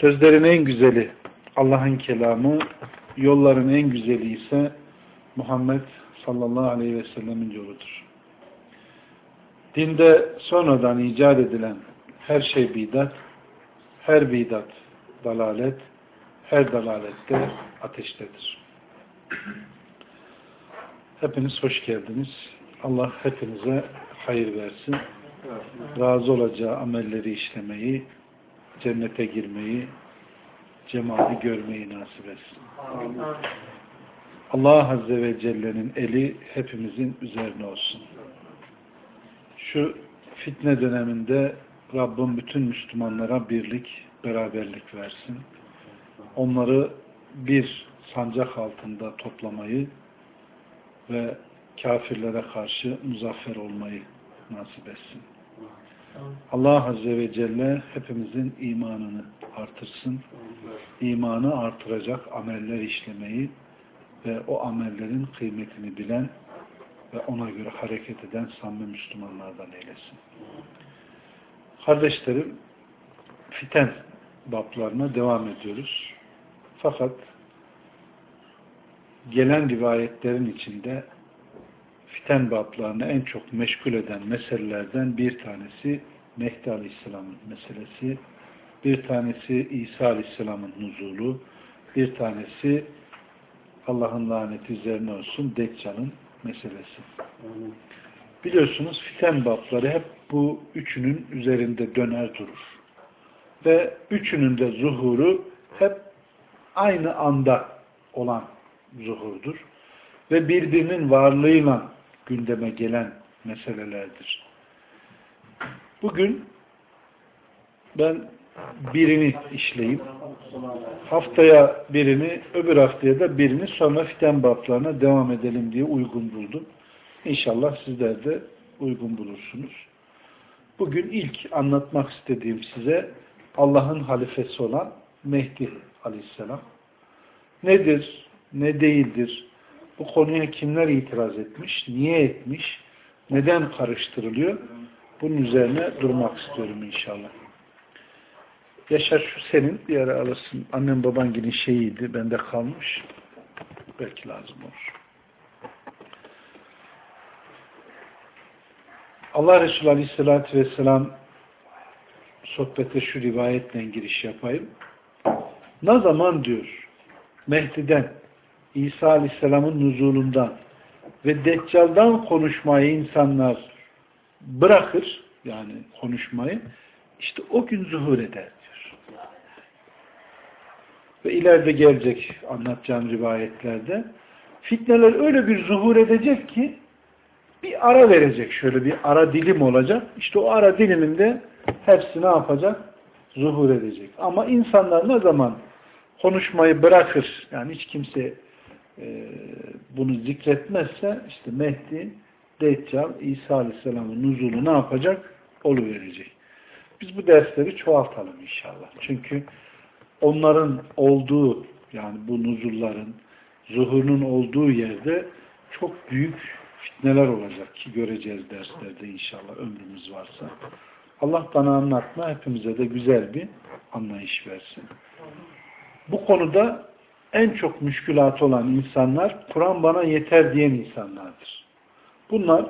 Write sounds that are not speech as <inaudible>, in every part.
Sözlerin en güzeli Allah'ın kelamı, yolların en güzeli ise Muhammed sallallahu aleyhi ve sellemin yoludur. Dinde sonradan icat edilen her şey bidat, her bidat dalalet, her dalalette ateştedir. Hepiniz hoş geldiniz. Allah hepinize hayır versin. Razı olacağı amelleri işlemeyi, cennete girmeyi, cemali görmeyi nasip etsin. Allah Azze ve Celle'nin eli hepimizin üzerine olsun. Şu fitne döneminde Rabbim bütün Müslümanlara birlik, beraberlik versin. Onları bir sancak altında toplamayı ve kafirlere karşı muzaffer olmayı nasip etsin. Allah Azze ve Celle hepimizin imanını artırsın. İmanı artıracak ameller işlemeyi ve o amellerin kıymetini bilen ve ona göre hareket eden samimi Müslümanlardan eylesin. Kardeşlerim, fiten bablarına devam ediyoruz. Fakat gelen rivayetlerin içinde fiten bablarını en çok meşgul eden meselelerden bir tanesi Mehdi Aleyhisselam'ın meselesi, bir tanesi İsa Aleyhisselam'ın nuzulu, bir tanesi Allah'ın laneti üzerine olsun Deccal'ın meselesi. Biliyorsunuz fiten babları hep bu üçünün üzerinde döner durur. Ve üçünün de zuhuru hep aynı anda olan zuhurdur. Ve birbirinin varlığıyla gündeme gelen meselelerdir. Bugün ben birini işleyeyim. Haftaya birini, öbür haftaya da birini sonra fiten bablarına devam edelim diye uygun buldum. İnşallah sizler de uygun bulursunuz. Bugün ilk anlatmak istediğim size Allah'ın halifesi olan Mehdi Aleyhisselam. Nedir, ne değildir, bu konuya kimler itiraz etmiş, niye etmiş, neden karıştırılıyor? Bunun üzerine durmak istiyorum inşallah. Yaşar şu senin bir ara alırsın. Annem baban gibi şeyiydi. Bende kalmış. Belki lazım olur. Allah Resulü Aleyhisselatü Vesselam sohbete şu rivayetle giriş yapayım. Ne zaman diyor Mehdi'den İsa Aleyhisselam'ın nuzulundan ve Deccal'dan konuşmayı insanlar bırakır yani konuşmayı işte o gün zuhur eder diyor. Ve ileride gelecek anlatacağım rivayetlerde fitneler öyle bir zuhur edecek ki bir ara verecek. Şöyle bir ara dilim olacak. İşte o ara diliminde hepsi ne yapacak? Zuhur edecek. Ama insanlar ne zaman konuşmayı bırakır, yani hiç kimse bunu zikretmezse işte Mehdi, Deccal, İsa Aleyhisselam'ın nuzulu ne yapacak? Oluverecek. Biz bu dersleri çoğaltalım inşallah. Çünkü onların olduğu yani bu nuzulların zuhurunun olduğu yerde çok büyük fitneler olacak ki göreceğiz derslerde inşallah ömrümüz varsa. Allah bana anlatma hepimize de güzel bir anlayış versin. Bu konuda en çok müşkülat olan insanlar Kur'an bana yeter diyen insanlardır. Bunlar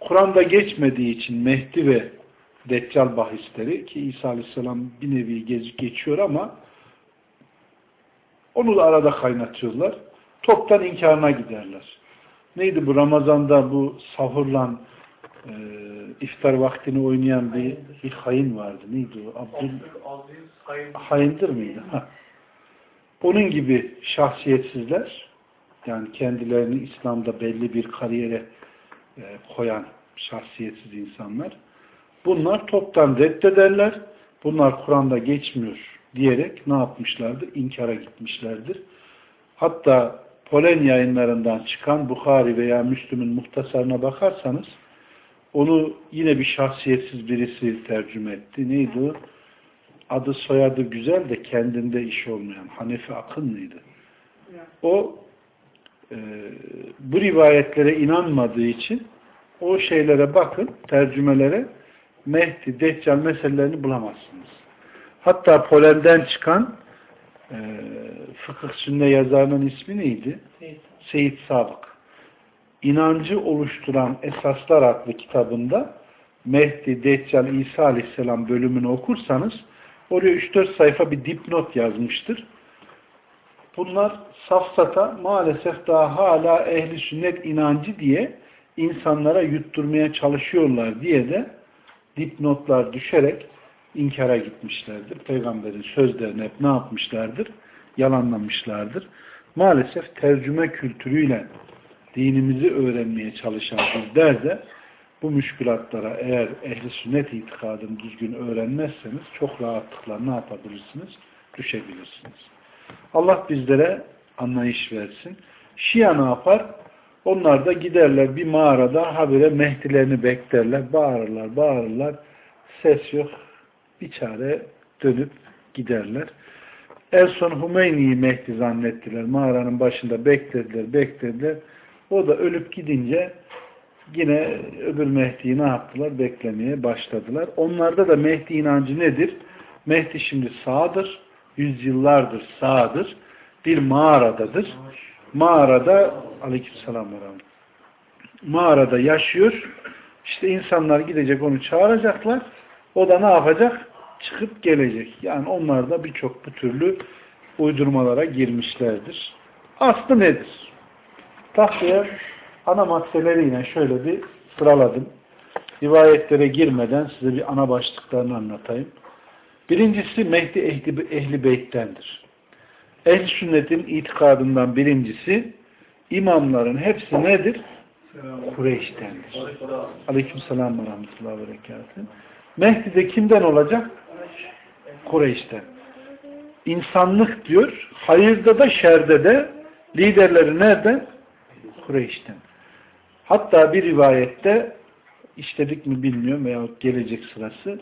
Kur'an'da geçmediği için Mehdi ve Deccal bahisleri ki İsa Aleyhisselam bir nevi geçiyor ama onu da arada kaynatıyorlar. Toptan inkarına giderler. Neydi bu Ramazan'da bu sahurla e, iftar vaktini oynayan bir, bir hain vardı. Neydi o? Abdül Hayindir miydi? Ha. Onun gibi şahsiyetsizler yani kendilerini İslam'da belli bir kariyere e, koyan şahsiyetsiz insanlar bunlar toptan reddederler. Bunlar Kur'an'da geçmiyor diyerek ne yapmışlardır? İnkara gitmişlerdir. Hatta Polen yayınlarından çıkan Bukhari veya Müslüm'ün muhtasarına bakarsanız onu yine bir şahsiyetsiz birisi tercüme etti. Neydi o? Adı soyadı güzel de kendinde iş olmayan Hanefi Akın mıydı? O e, bu rivayetlere inanmadığı için o şeylere bakın, tercümelere Mehdi, Deccal meselelerini bulamazsınız. Hatta Polen'den çıkan e, fıkıh sünne yazarının ismi neydi? Seyit, Seyit Sabık. İnancı oluşturan Esaslar adlı kitabında Mehdi, Deccal, İsa Aleyhisselam bölümünü okursanız oraya 3-4 sayfa bir dipnot yazmıştır. Bunlar safsata maalesef daha hala ehli sünnet inancı diye insanlara yutturmaya çalışıyorlar diye de dipnotlar düşerek inkara gitmişlerdir. Peygamberin sözlerini hep ne yapmışlardır? Yalanlamışlardır. Maalesef tercüme kültürüyle dinimizi öğrenmeye çalışan bizler de bu müşkülatlara eğer ehli sünnet itikadını düzgün öğrenmezseniz çok rahatlıkla ne yapabilirsiniz? Düşebilirsiniz. Allah bizlere anlayış versin. Şia ne yapar? Onlar da giderler bir mağarada habire mehdilerini beklerler. Bağırırlar, bağırırlar. Ses yok. Bir çare dönüp giderler. En son Hümeyni'yi Mehdi zannettiler. Mağaranın başında beklediler, beklediler. O da ölüp gidince yine öbür Mehdi'yi ne yaptılar? Beklemeye başladılar. Onlarda da Mehdi inancı nedir? Mehdi şimdi sağdır. Yüzyıllardır sağdır. Bir mağaradadır. Mağarada aleykümselam mağarada yaşıyor. İşte insanlar gidecek onu çağıracaklar. O da ne yapacak? Çıkıp gelecek. Yani onlar da birçok bu türlü uydurmalara girmişlerdir. Aslı nedir? Tahtaya ana maddeleriyle şöyle bir sıraladım. Rivayetlere girmeden size bir ana başlıklarını anlatayım. Birincisi Mehdi ehli, ehli beyttendir. Ehl sünnetin itikadından birincisi imamların hepsi nedir? Kureyş'tendir. Aleyküm selam ve rahmetullahi ve berekatuhu. Mehdi de kimden olacak? Kureyş'ten. İnsanlık diyor. Hayırda da şerde de liderleri nereden? Kureyş'ten. Hatta bir rivayette işledik mi bilmiyorum veya gelecek sırası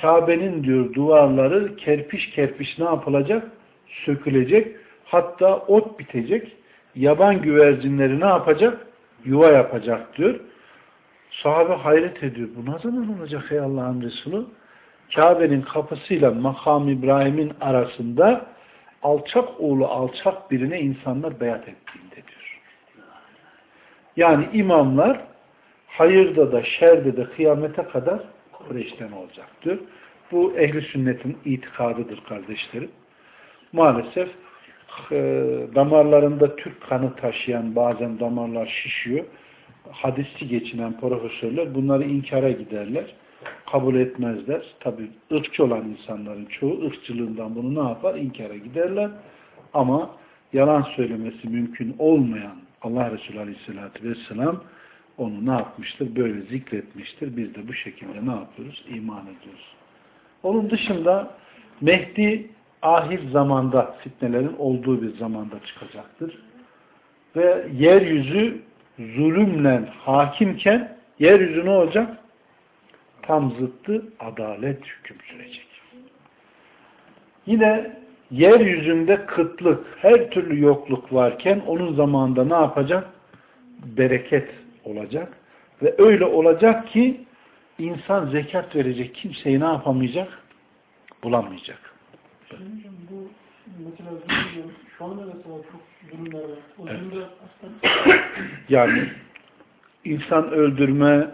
Kabe'nin diyor duvarları kerpiç kerpiç ne yapılacak? Sökülecek. Hatta ot bitecek. Yaban güvercinleri ne yapacak? Yuva yapacak diyor. Sahabe hayret ediyor. Bu ne zaman olacak ey Allah'ın Resulü? Kabe'nin kapısıyla makam İbrahim'in arasında alçak oğlu alçak birine insanlar beyat ettiğinde diyor. Yani imamlar hayırda da şerde de kıyamete kadar Kureyş'ten olacaktır. Bu ehli sünnetin itikadıdır kardeşlerim. Maalesef e, damarlarında Türk kanı taşıyan bazen damarlar şişiyor. Hadisçi geçinen profesörler bunları inkara giderler. Kabul etmezler. Tabi ırkçı olan insanların çoğu ırkçılığından bunu ne yapar? İnkara giderler. Ama yalan söylemesi mümkün olmayan Allah Resulü Aleyhisselatü Vesselam onu ne yapmıştır? Böyle zikretmiştir. Biz de bu şekilde ne yapıyoruz? İman ediyoruz. Onun dışında Mehdi ahir zamanda fitnelerin olduğu bir zamanda çıkacaktır. Ve yeryüzü zulümle hakimken yeryüzü ne olacak? Tam zıttı adalet hüküm sürecek. Yine yeryüzünde kıtlık, her türlü yokluk varken onun zamanında ne yapacak? Bereket olacak. Ve öyle olacak ki insan zekat verecek kimseyi ne yapamayacak? Bulamayacak. Şimdi hocam bu mesela şu anda mesela çok durumlar var. O evet. durumda aslında... <coughs> Yani insan öldürme,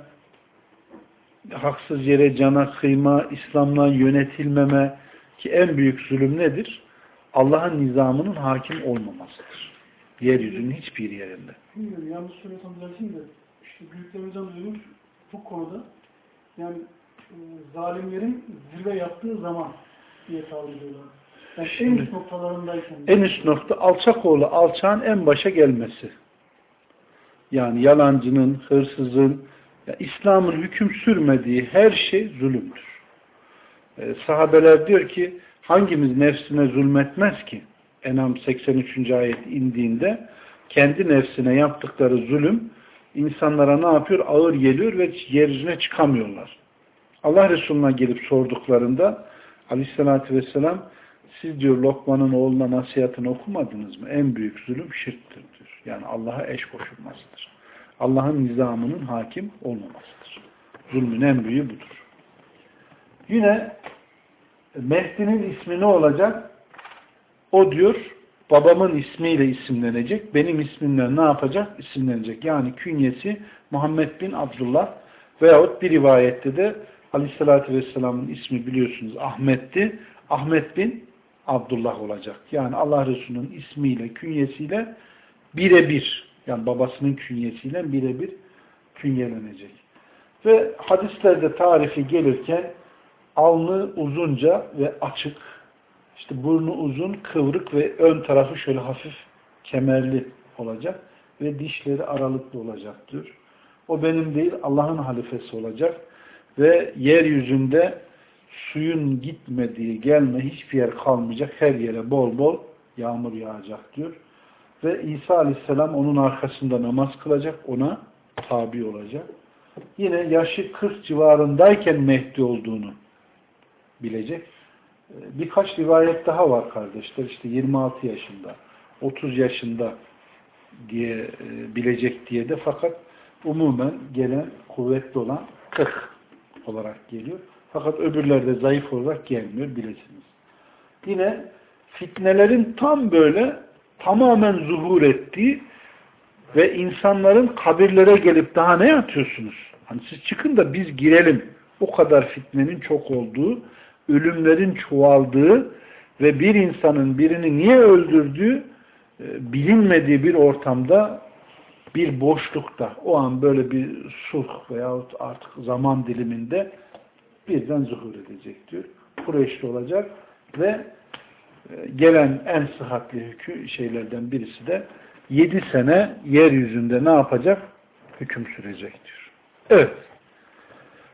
haksız yere cana kıyma, İslam'la yönetilmeme ki en büyük zulüm nedir? Allah'ın nizamının hakim olmamasıdır. Yeryüzünün hiçbir yerinde. Bilmiyorum, yanlış söylesem düzelteyim de işte büyüklerimizden duymuş bu konuda yani e, zalimlerin zirve yaptığı zaman diye tabir ediyorlar. Yani en üst noktalarındayken. En üst nokta alçak oğlu alçağın en başa gelmesi. Yani yalancının, hırsızın, ya İslam'ın hüküm sürmediği her şey zulümdür. Ee, sahabeler diyor ki hangimiz nefsine zulmetmez ki? Enam 83. ayet indiğinde kendi nefsine yaptıkları zulüm insanlara ne yapıyor? Ağır geliyor ve yeryüzüne çıkamıyorlar. Allah Resulü'ne gelip sorduklarında aleyhissalatü vesselam siz diyor Lokman'ın oğluna nasihatini okumadınız mı? En büyük zulüm şirktir diyor. Yani Allah'a eş koşulmasıdır. Allah'ın nizamının hakim olmamasıdır. Zulmün en büyüğü budur. Yine Mehdi'nin ismi ne olacak? O diyor babamın ismiyle isimlenecek. Benim ismimle ne yapacak? İsimlenecek. Yani künyesi Muhammed bin Abdullah veyahut bir rivayette de Aleyhisselatü Vesselam'ın ismi biliyorsunuz Ahmet'ti. Ahmet bin Abdullah olacak. Yani Allah Resulü'nün ismiyle, künyesiyle birebir yani babasının künyesiyle birebir künyelenecek. Ve hadislerde tarifi gelirken alnı uzunca ve açık, işte burnu uzun, kıvrık ve ön tarafı şöyle hafif kemerli olacak ve dişleri aralıklı olacaktır. O benim değil Allah'ın halifesi olacak ve yeryüzünde suyun gitmediği, gelme hiçbir yer kalmayacak. Her yere bol bol yağmur yağacak diyor. Ve İsa Aleyhisselam onun arkasında namaz kılacak, ona tabi olacak. Yine yaşı 40 civarındayken Mehdi olduğunu bilecek. Ee, birkaç rivayet daha var kardeşler. İşte 26 yaşında, 30 yaşında diye e, bilecek diye de fakat umumen gelen kuvvetli olan 40 olarak geliyor. Fakat öbürlerde zayıf olarak gelmiyor bilesiniz. Yine fitnelerin tam böyle tamamen zuhur ettiği ve insanların kabirlere gelip daha ne yatıyorsunuz? Hani siz çıkın da biz girelim. O kadar fitnenin çok olduğu, ölümlerin çoğaldığı ve bir insanın birini niye öldürdüğü e, bilinmediği bir ortamda bir boşlukta o an böyle bir sulh veyahut artık zaman diliminde birden zuhur edecek diyor. Kureyşli olacak ve e, gelen en sıhhatli hükü şeylerden birisi de yedi sene yeryüzünde ne yapacak? Hüküm sürecek diyor. Evet.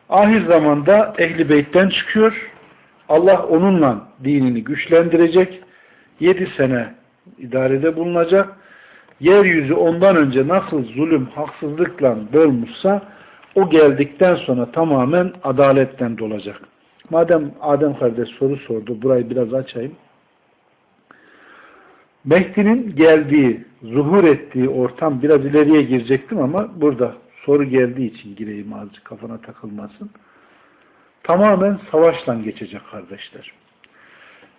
Ahir zamanda Ehli Beyt'ten çıkıyor. Allah onunla dinini güçlendirecek. Yedi sene idarede bulunacak. Yeryüzü ondan önce nasıl zulüm, haksızlıkla dolmuşsa o geldikten sonra tamamen adaletten dolacak. Madem Adem kardeş soru sordu, burayı biraz açayım. Mehdi'nin geldiği, zuhur ettiği ortam biraz ileriye girecektim ama burada soru geldiği için gireyim azıcık kafana takılmasın. Tamamen savaşla geçecek kardeşler.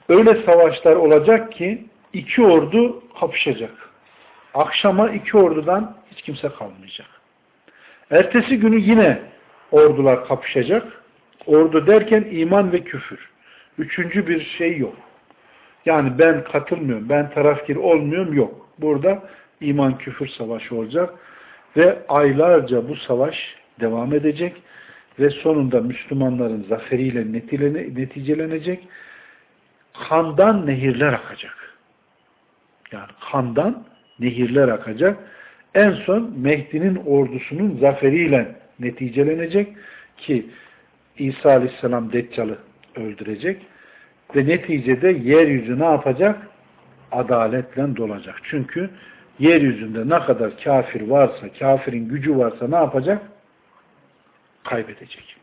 Öyle savaşlar olacak ki iki ordu kapışacak. Akşama iki ordudan hiç kimse kalmayacak. Ertesi günü yine ordular kapışacak. Ordu derken iman ve küfür. Üçüncü bir şey yok. Yani ben katılmıyorum, ben tarafkir olmuyorum yok. Burada iman küfür savaşı olacak ve aylarca bu savaş devam edecek ve sonunda Müslümanların zaferiyle neticelenecek. Kandan nehirler akacak. Yani kandan nehirler akacak en son Mehdi'nin ordusunun zaferiyle neticelenecek ki İsa Aleyhisselam Deccal'ı öldürecek ve neticede yeryüzü ne yapacak? Adaletle dolacak. Çünkü yeryüzünde ne kadar kafir varsa, kafirin gücü varsa ne yapacak? Kaybedecek.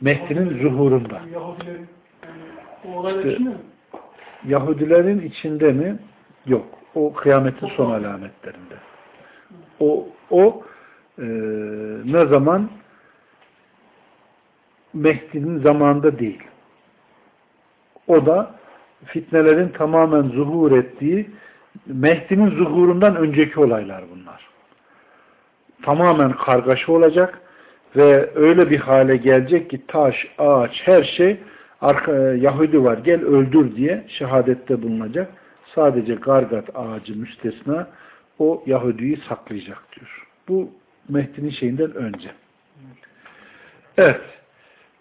Mehdi'nin zuhurunda. Yahudilerin, yani, işte, Yahudilerin içinde mi? Yok. O kıyametin son alametlerinde. O, o e, ne zaman Mehdi'nin zamanında değil. O da fitnelerin tamamen zuhur ettiği Mehdi'nin zuhurundan önceki olaylar bunlar. Tamamen kargaşa olacak ve öyle bir hale gelecek ki taş, ağaç, her şey arka, Yahudi var gel öldür diye şehadette bulunacak sadece gargat ağacı müstesna o Yahudi'yi saklayacak diyor. Bu Mehdi'nin şeyinden önce. Evet.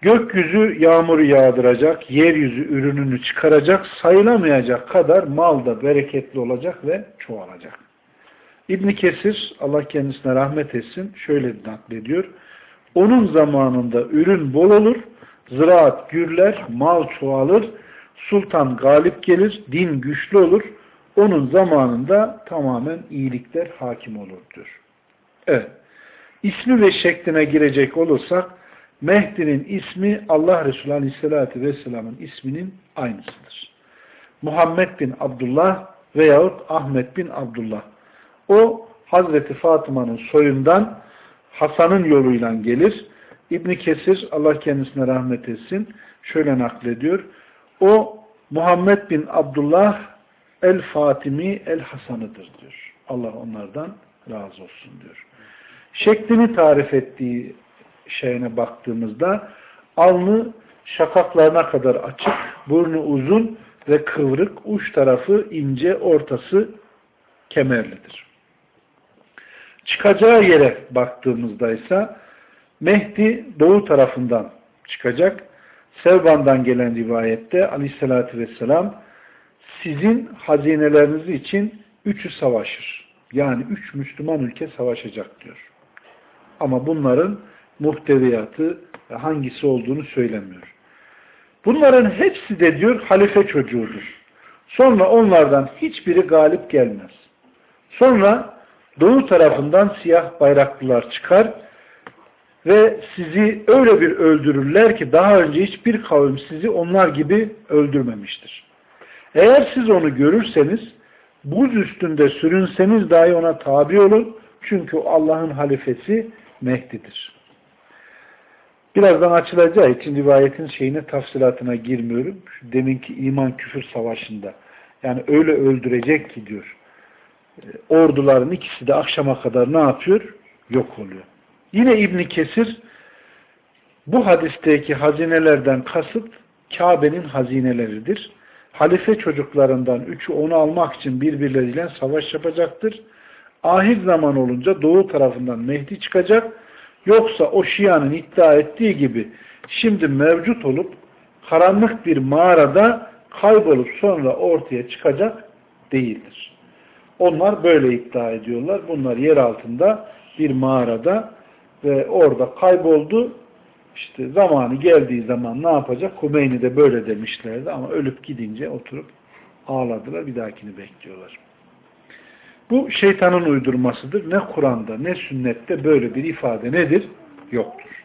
Gökyüzü yağmuru yağdıracak, yeryüzü ürününü çıkaracak, sayılamayacak kadar mal da bereketli olacak ve çoğalacak. İbn Kesir, Allah kendisine rahmet etsin, şöyle naklediyor. Onun zamanında ürün bol olur, ziraat gürler, mal çoğalır, sultan galip gelir, din güçlü olur. Onun zamanında tamamen iyilikler hakim olur diyor. Evet. İsmi ve şekline girecek olursak Mehdi'nin ismi Allah Resulü Aleyhisselatü Vesselam'ın isminin aynısıdır. Muhammed bin Abdullah veyahut Ahmet bin Abdullah. O Hazreti Fatıma'nın soyundan Hasan'ın yoluyla gelir. İbni Kesir Allah kendisine rahmet etsin şöyle naklediyor. O Muhammed bin Abdullah el-Fatimi el-Hasan'ıdır diyor. Allah onlardan razı olsun diyor. Şeklini tarif ettiği şeyine baktığımızda alnı şakaklarına kadar açık, burnu uzun ve kıvrık, uç tarafı ince, ortası kemerlidir. Çıkacağı yere baktığımızda ise Mehdi doğu tarafından çıkacak. Sevban'dan gelen rivayette aleyhissalatü vesselam sizin hazineleriniz için üçü savaşır. Yani üç Müslüman ülke savaşacak diyor. Ama bunların muhteviyatı hangisi olduğunu söylemiyor. Bunların hepsi de diyor halife çocuğudur. Sonra onlardan hiçbiri galip gelmez. Sonra doğu tarafından siyah bayraklılar çıkar ve sizi öyle bir öldürürler ki daha önce hiçbir kavim sizi onlar gibi öldürmemiştir. Eğer siz onu görürseniz buz üstünde sürünseniz dahi ona tabi olun. Çünkü Allah'ın halifesi Mehdi'dir. Birazdan açılacağı için rivayetin şeyine tafsilatına girmiyorum. Şu deminki iman küfür savaşında. Yani öyle öldürecek ki diyor. E, orduların ikisi de akşama kadar ne yapıyor? Yok oluyor. Yine İbn Kesir bu hadisteki hazinelerden kasıt Kabe'nin hazineleridir. Halife çocuklarından üçü onu almak için birbirleriyle savaş yapacaktır. Ahir zaman olunca doğu tarafından Mehdi çıkacak Yoksa o Şia'nın iddia ettiği gibi şimdi mevcut olup karanlık bir mağarada kaybolup sonra ortaya çıkacak değildir. Onlar böyle iddia ediyorlar. Bunlar yer altında bir mağarada ve orada kayboldu. İşte zamanı geldiği zaman ne yapacak? Kumeyni de böyle demişlerdi ama ölüp gidince oturup ağladılar. Bir dahakini bekliyorlar. Bu şeytanın uydurmasıdır. Ne Kur'an'da ne sünnette böyle bir ifade nedir? Yoktur.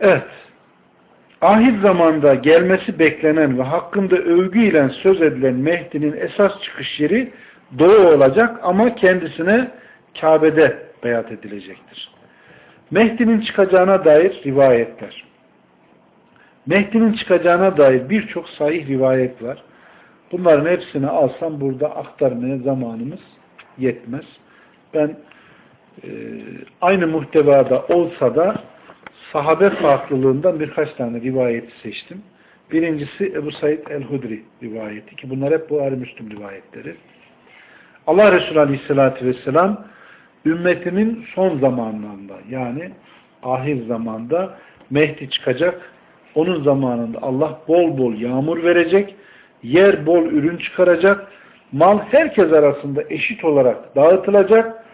Evet. Ahir zamanda gelmesi beklenen ve hakkında övgüyle söz edilen Mehdi'nin esas çıkış yeri doğu olacak ama kendisine Kabe'de beyat edilecektir. Mehdi'nin çıkacağına dair rivayetler. Mehdi'nin çıkacağına dair birçok sahih rivayet var. Bunların hepsini alsam burada aktarmaya zamanımız yetmez. Ben e, aynı muhtevada olsa da sahabe farklılığından birkaç tane rivayeti seçtim. Birincisi Ebu Said el-Hudri rivayeti ki bunlar hep Buhari Müslüm rivayetleri. Allah Resulü Aleyhisselatü Vesselam ümmetimin son zamanlarında yani ahir zamanda Mehdi çıkacak. Onun zamanında Allah bol bol yağmur verecek yer bol ürün çıkaracak, mal herkes arasında eşit olarak dağıtılacak,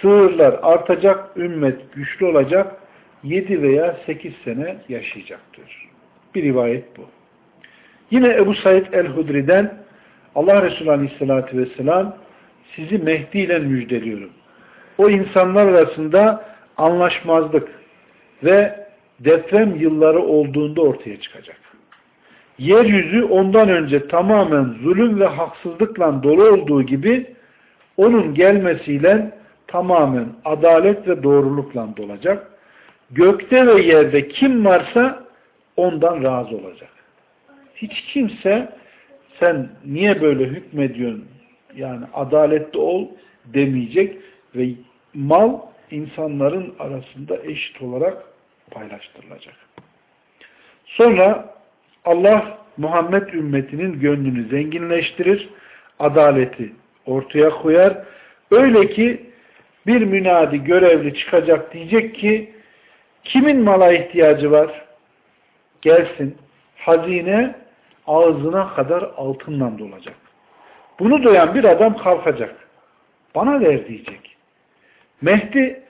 sığırlar artacak, ümmet güçlü olacak, 7 veya 8 sene yaşayacaktır. Bir rivayet bu. Yine Ebu Said el-Hudri'den Allah Resulü Aleyhisselatü Vesselam sizi Mehdi ile müjdeliyorum. O insanlar arasında anlaşmazlık ve deprem yılları olduğunda ortaya çıkacak yeryüzü ondan önce tamamen zulüm ve haksızlıkla dolu olduğu gibi onun gelmesiyle tamamen adalet ve doğrulukla dolacak. Gökte ve yerde kim varsa ondan razı olacak. Hiç kimse sen niye böyle hükmediyorsun yani adaletli ol demeyecek ve mal insanların arasında eşit olarak paylaştırılacak. Sonra Allah Muhammed ümmetinin gönlünü zenginleştirir, adaleti ortaya koyar. Öyle ki bir münadi görevli çıkacak diyecek ki kimin mala ihtiyacı var? Gelsin. Hazine ağzına kadar altından dolacak. Bunu duyan bir adam kalkacak. Bana ver diyecek. Mehdi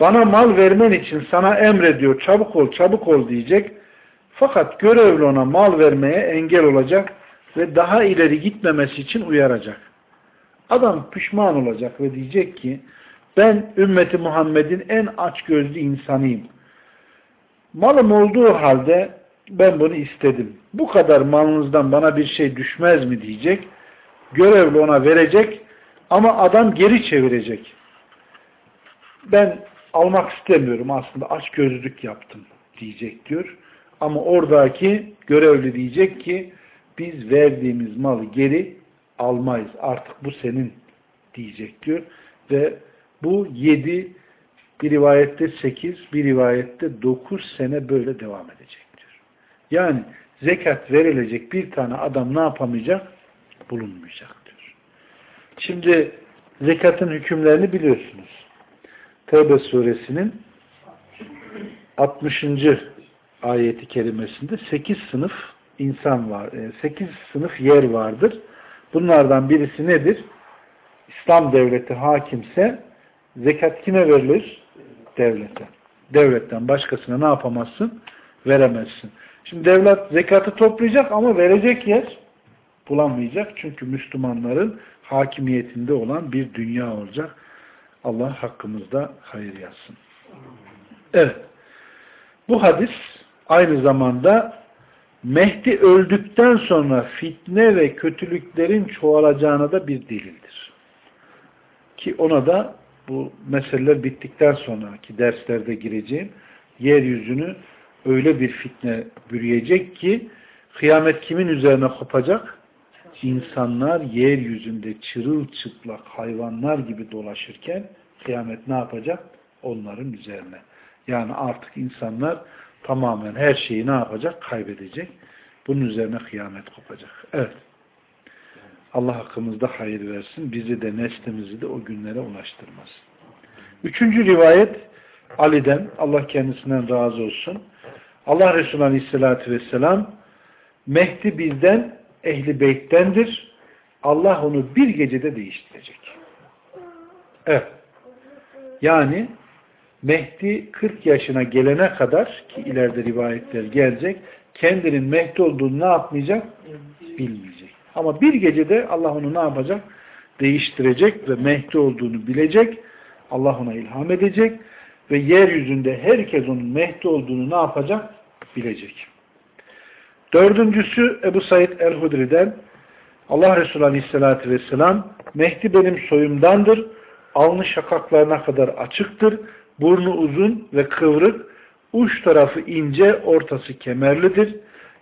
bana mal vermen için sana emrediyor. Çabuk ol, çabuk ol diyecek. Fakat görevli ona mal vermeye engel olacak ve daha ileri gitmemesi için uyaracak. Adam pişman olacak ve diyecek ki ben ümmeti Muhammed'in en açgözlü insanıyım. Malım olduğu halde ben bunu istedim. Bu kadar malınızdan bana bir şey düşmez mi diyecek. Görevli ona verecek ama adam geri çevirecek. Ben almak istemiyorum aslında aç gözlük yaptım diyecek diyor. Ama oradaki görevli diyecek ki biz verdiğimiz malı geri almayız. Artık bu senin diyecek diyor. Ve bu yedi bir rivayette sekiz bir rivayette dokuz sene böyle devam edecek diyor. Yani zekat verilecek bir tane adam ne yapamayacak? Bulunmayacak diyor. Şimdi zekatın hükümlerini biliyorsunuz. Tevbe suresinin 60. ayeti kerimesinde 8 sınıf insan var. 8 e, sınıf yer vardır. Bunlardan birisi nedir? İslam devleti hakimse zekat kime verilir? Devlete. Devletten başkasına ne yapamazsın? Veremezsin. Şimdi devlet zekatı toplayacak ama verecek yer bulamayacak. Çünkü Müslümanların hakimiyetinde olan bir dünya olacak. Allah hakkımızda hayır yazsın. Evet. Bu hadis aynı zamanda Mehdi öldükten sonra fitne ve kötülüklerin çoğalacağına da bir delildir. Ki ona da bu meseleler bittikten sonraki derslerde gireceğim. Yeryüzünü öyle bir fitne bürüyecek ki kıyamet kimin üzerine kopacak? İnsanlar yeryüzünde çırılçıplak hayvanlar gibi dolaşırken kıyamet ne yapacak? Onların üzerine. Yani artık insanlar tamamen her şeyi ne yapacak? Kaybedecek. Bunun üzerine kıyamet kopacak. Evet. Allah hakkımızda hayır versin. Bizi de neslimizi de o günlere ulaştırmaz. Üçüncü rivayet Ali'den. Allah kendisinden razı olsun. Allah Resulü Aleyhisselatü Vesselam Mehdi bizden ehli beyttendir. Allah onu bir gecede değiştirecek. Evet. Yani Mehdi 40 yaşına gelene kadar ki ileride rivayetler gelecek kendinin Mehdi olduğunu ne yapmayacak? Bilmeyecek. Ama bir gecede Allah onu ne yapacak? Değiştirecek ve Mehdi olduğunu bilecek. Allah ona ilham edecek ve yeryüzünde herkes onun Mehdi olduğunu ne yapacak? Bilecek. Dördüncüsü Ebu Said el-Hudri'den Allah Resulü Aleyhisselatü Vesselam Mehdi benim soyumdandır. Alnı şakaklarına kadar açıktır. Burnu uzun ve kıvrık. Uç tarafı ince, ortası kemerlidir.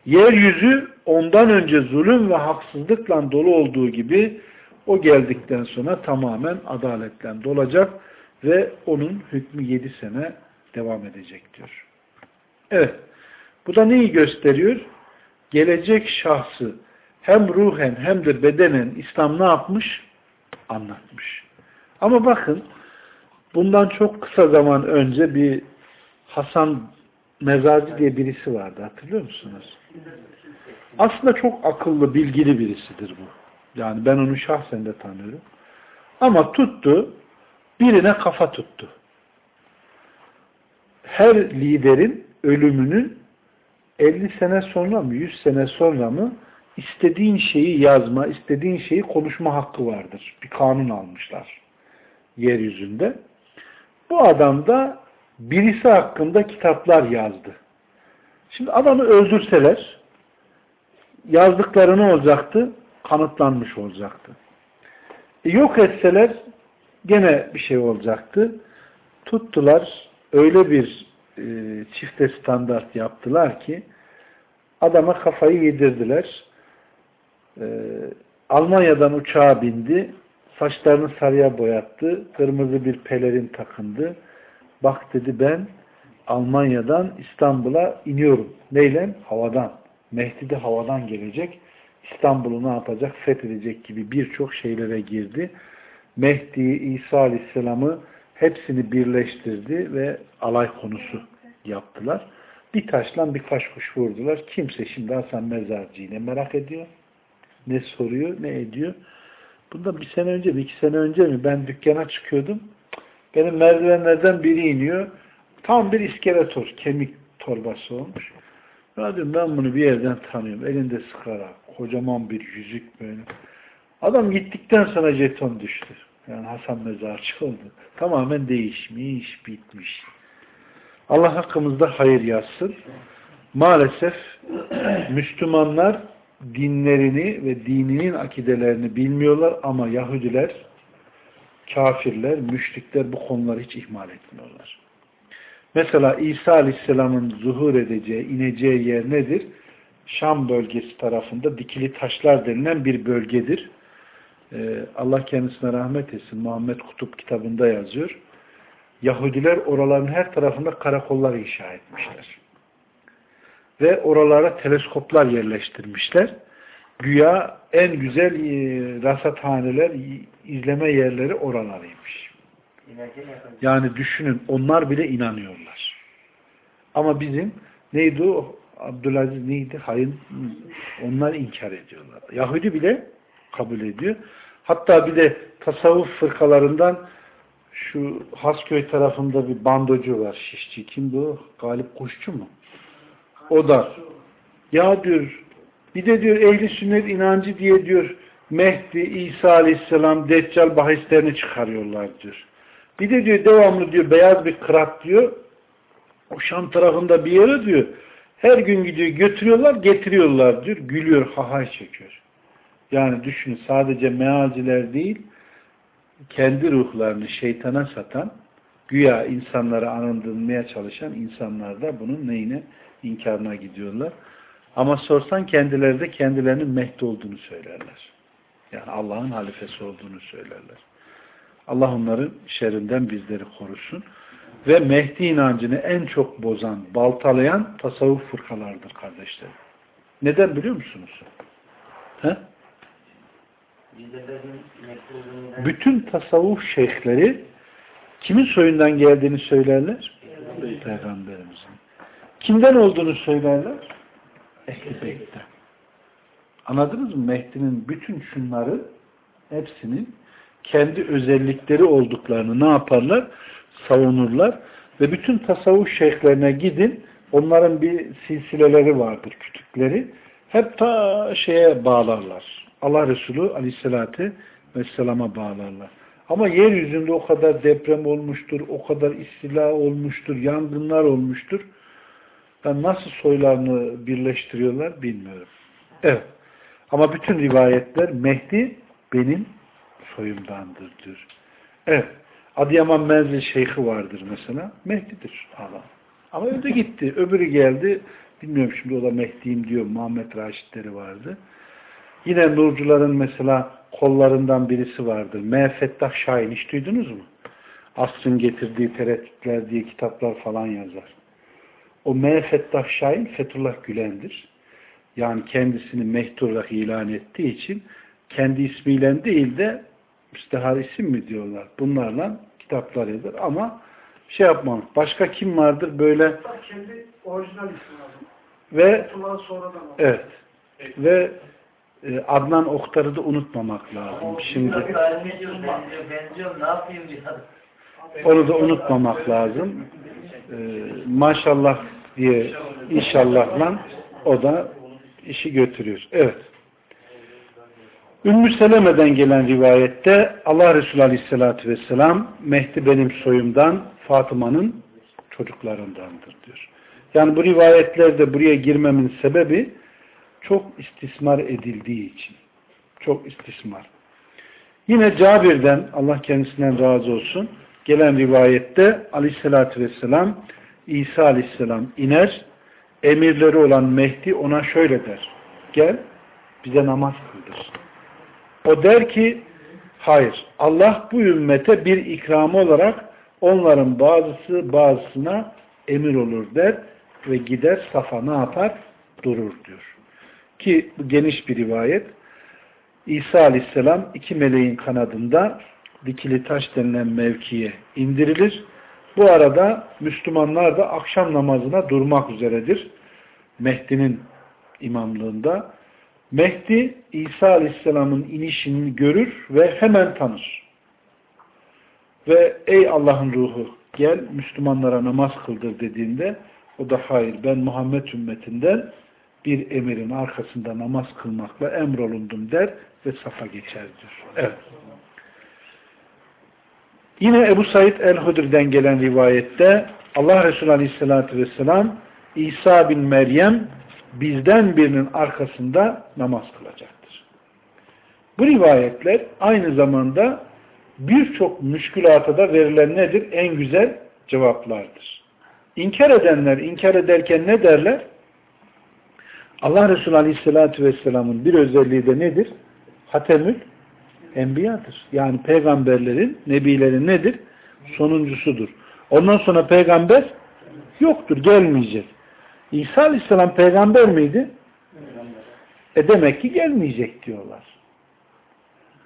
Yeryüzü ondan önce zulüm ve haksızlıkla dolu olduğu gibi o geldikten sonra tamamen adaletle dolacak ve onun hükmü yedi sene devam edecek diyor. Evet. Bu da neyi gösteriyor? Gelecek şahsı hem ruhen hem de bedenen İslam ne yapmış? Anlatmış. Ama bakın bundan çok kısa zaman önce bir Hasan Mezarcı diye birisi vardı. Hatırlıyor musunuz? Aslında çok akıllı, bilgili birisidir bu. Yani ben onu şahsen de tanıyorum. Ama tuttu, birine kafa tuttu. Her liderin ölümünün 50 sene sonra mı, 100 sene sonra mı istediğin şeyi yazma, istediğin şeyi konuşma hakkı vardır. Bir kanun almışlar yeryüzünde. Bu adam da birisi hakkında kitaplar yazdı. Şimdi adamı öldürseler yazdıkları ne olacaktı? Kanıtlanmış olacaktı. E, yok etseler gene bir şey olacaktı. Tuttular öyle bir e, çifte standart yaptılar ki adama kafayı yedirdiler. E, Almanya'dan uçağa bindi. Saçlarını sarıya boyattı. Kırmızı bir pelerin takındı. Bak dedi ben Almanya'dan İstanbul'a iniyorum. Neyle? Havadan. Mehdi de havadan gelecek. İstanbul'u ne yapacak? Fethedecek gibi birçok şeylere girdi. Mehdi, İsa Aleyhisselam'ı hepsini birleştirdi ve alay konusu yaptılar. Bir taşla birkaç kuş vurdular. Kimse şimdi Hasan Mezarcı'yı ne merak ediyor, ne soruyor, ne ediyor. Bundan bir sene önce mi, iki sene önce mi ben dükkana çıkıyordum. Benim merdivenlerden biri iniyor. Tam bir iskeletor, kemik torbası olmuş. Ya diyorum ben bunu bir yerden tanıyorum. Elinde sigara, kocaman bir yüzük böyle. Adam gittikten sonra jeton düştü. Yani Hasan mezarcı oldu. Tamamen değişmiş, bitmiş. Allah hakkımızda hayır yazsın. Maalesef <clears throat> Müslümanlar dinlerini ve dininin akidelerini bilmiyorlar ama Yahudiler, kafirler, müşrikler bu konuları hiç ihmal etmiyorlar. Mesela İsa Aleyhisselam'ın zuhur edeceği, ineceği yer nedir? Şam bölgesi tarafında dikili taşlar denilen bir bölgedir. Ee, Allah kendisine rahmet etsin. Muhammed Kutup kitabında yazıyor. Yahudiler oraların her tarafında karakollar inşa etmişler. Ve oralara teleskoplar yerleştirmişler. Güya en güzel e, rasathaneler, izleme yerleri oralarıymış. Yani düşünün onlar bile inanıyorlar. Ama bizim neydi o? Abdülaziz neydi? Hayın onlar inkar ediyorlar. Yahudi bile kabul ediyor. Hatta bir de tasavvuf fırkalarından şu Hasköy tarafında bir bandocu var şişçi. Kimdi o? Galip Kuşçu mu? O da ya diyor bir de diyor ehli sünnet inancı diye diyor Mehdi, İsa aleyhisselam, Deccal bahislerini çıkarıyorlar diyor. Bir de diyor devamlı diyor beyaz bir kırat diyor. O Şam tarafında bir yere diyor. Her gün gidiyor götürüyorlar getiriyorlar diyor. Gülüyor hahay çekiyor. Yani düşünün sadece mealciler değil kendi ruhlarını şeytana satan güya insanları anındırmaya çalışan insanlar da bunun neyine inkarına gidiyorlar. Ama sorsan kendileri de kendilerinin Mehdi olduğunu söylerler. Yani Allah'ın halifesi olduğunu söylerler. Allah onların şerrinden bizleri korusun. Ve Mehdi inancını en çok bozan, baltalayan tasavvuf fırkalardır kardeşlerim. Neden biliyor musunuz? He? Bütün tasavvuf şeyhleri kimin soyundan geldiğini söylerler? Peygamberimizin. Kimden olduğunu söylerler? Ehli Beyt'ten. Anladınız mı? Mehdi'nin bütün şunları hepsinin kendi özellikleri olduklarını ne yaparlar? Savunurlar. Ve bütün tasavvuf şeyhlerine gidin. Onların bir silsileleri vardır, kütükleri. Hep ta şeye bağlarlar. Allah Resulü aleyhissalatü vesselama bağlarlar. Ama yeryüzünde o kadar deprem olmuştur, o kadar istila olmuştur, yangınlar olmuştur. Ben nasıl soylarını birleştiriyorlar bilmiyorum. Evet. Ama bütün rivayetler Mehdi benim soyumdandır diyor. Evet. Adıyaman Menzil Şeyhi vardır mesela. Mehdi'dir adam. Ama öde gitti. Öbürü geldi. Bilmiyorum şimdi o da Mehdi'yim diyor. Muhammed Raşitleri vardı. Yine Nurcuların mesela kollarından birisi vardır. M. Fettah Şahin hiç duydunuz mu? Asrın getirdiği tereddütler diye kitaplar falan yazar. O M. Fettah Şahin Fethullah Gülen'dir. Yani kendisini Mehdi olarak ilan ettiği için kendi ismiyle değil de müstehar isim mi diyorlar. Bunlarla kitaplar yazar ama şey yapmam. Başka kim vardır böyle kendi orijinal ismi lazım. Ve sonradan evet. Ve e, Adnan Oktar'ı da unutmamak lazım. Şimdi onu da unutmamak lazım. E, maşallah diye inşallahla o da işi götürüyor. Evet. Ümmü Seleme'den gelen rivayette Allah Resulü Aleyhisselatü Vesselam Mehdi benim soyumdan Fatıma'nın çocuklarındandır diyor. Yani bu rivayetlerde buraya girmemin sebebi çok istismar edildiği için. Çok istismar. Yine Cabir'den Allah kendisinden razı olsun gelen rivayette Aleyhisselatü Vesselam İsa Aleyhisselam iner emirleri olan Mehdi ona şöyle der. Gel bize namaz kıldır. O der ki hayır Allah bu ümmete bir ikramı olarak onların bazısı bazısına emir olur der ve gider safa ne yapar? Durur diyor. Ki bu geniş bir rivayet. İsa aleyhisselam iki meleğin kanadında dikili taş denilen mevkiye indirilir. Bu arada Müslümanlar da akşam namazına durmak üzeredir. Mehdi'nin imamlığında. Mehdi İsa Aleyhisselam'ın inişini görür ve hemen tanır. Ve ey Allah'ın ruhu gel Müslümanlara namaz kıldır dediğinde O da hayır ben Muhammed ümmetinden bir emirin arkasında namaz kılmakla emrolundum der ve safa geçerdir. Evet. Yine Ebu Said el-Hudr'den gelen rivayette Allah Resulü Aleyhisselatü Vesselam İsa bin Meryem bizden birinin arkasında namaz kılacaktır. Bu rivayetler aynı zamanda birçok müşkülata da verilen nedir? En güzel cevaplardır. İnkar edenler inkar ederken ne derler? Allah Resulü Aleyhisselatü Vesselam'ın bir özelliği de nedir? Hatemül Enbiyadır. Yani peygamberlerin, nebilerin nedir? Sonuncusudur. Ondan sonra peygamber yoktur, gelmeyecek. İsa Aleyhisselam peygamber miydi? E demek ki gelmeyecek diyorlar.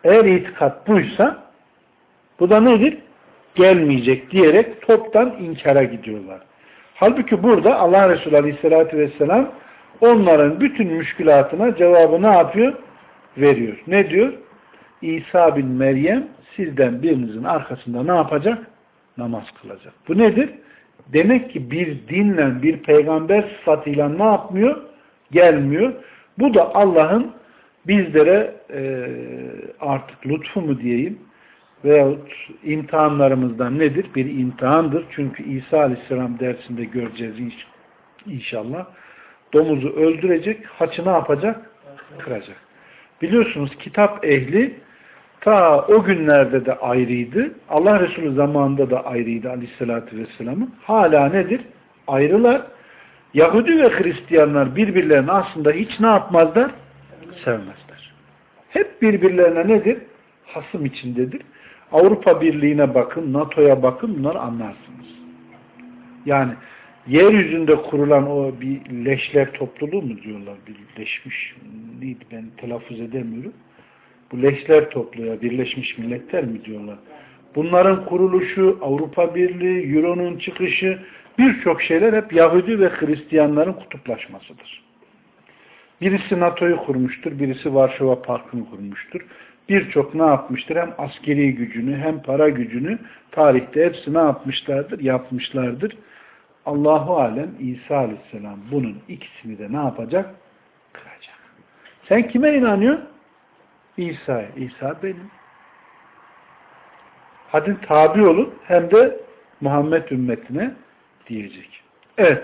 Eğer itikat buysa bu da nedir? Gelmeyecek diyerek toptan inkara gidiyorlar. Halbuki burada Allah Resulü Aleyhisselatü Vesselam onların bütün müşkülatına cevabı ne yapıyor? Veriyor. Ne diyor? İsa bin Meryem sizden birinizin arkasında ne yapacak? Namaz kılacak. Bu nedir? Demek ki bir dinle, bir peygamber sıfatıyla ne yapmıyor? Gelmiyor. Bu da Allah'ın bizlere e, artık lütfu mu diyeyim veyahut imtihanlarımızdan nedir? Bir imtihandır. Çünkü İsa Aleyhisselam dersinde göreceğiz inşallah. Domuzu öldürecek, haçı ne yapacak? Kıracak. Biliyorsunuz kitap ehli ta o günlerde de ayrıydı. Allah Resulü zamanında da ayrıydı aleyhissalatü vesselamın. Hala nedir? Ayrılar. Yahudi ve Hristiyanlar birbirlerini aslında hiç ne yapmazlar? Sevmezler. Hep birbirlerine nedir? Hasım içindedir. Avrupa Birliği'ne bakın, NATO'ya bakın bunları anlarsınız. Yani yeryüzünde kurulan o bir leşler topluluğu mu diyorlar? Bir leşmiş neydi ben telaffuz edemiyorum. Bu leşler topluyor. Birleşmiş Milletler mi diyorlar? Bunların kuruluşu, Avrupa Birliği, Euro'nun çıkışı birçok şeyler hep Yahudi ve Hristiyanların kutuplaşmasıdır. Birisi NATO'yu kurmuştur, birisi Varşova Parkı'nı kurmuştur. Birçok ne yapmıştır? Hem askeri gücünü hem para gücünü tarihte hepsi ne yapmışlardır? Yapmışlardır. Allahu Alem İsa Aleyhisselam bunun ikisini de ne yapacak? Kıracak. Sen kime inanıyorsun? İsa. İsa benim. Hadi tabi olun hem de Muhammed ümmetine diyecek. Evet.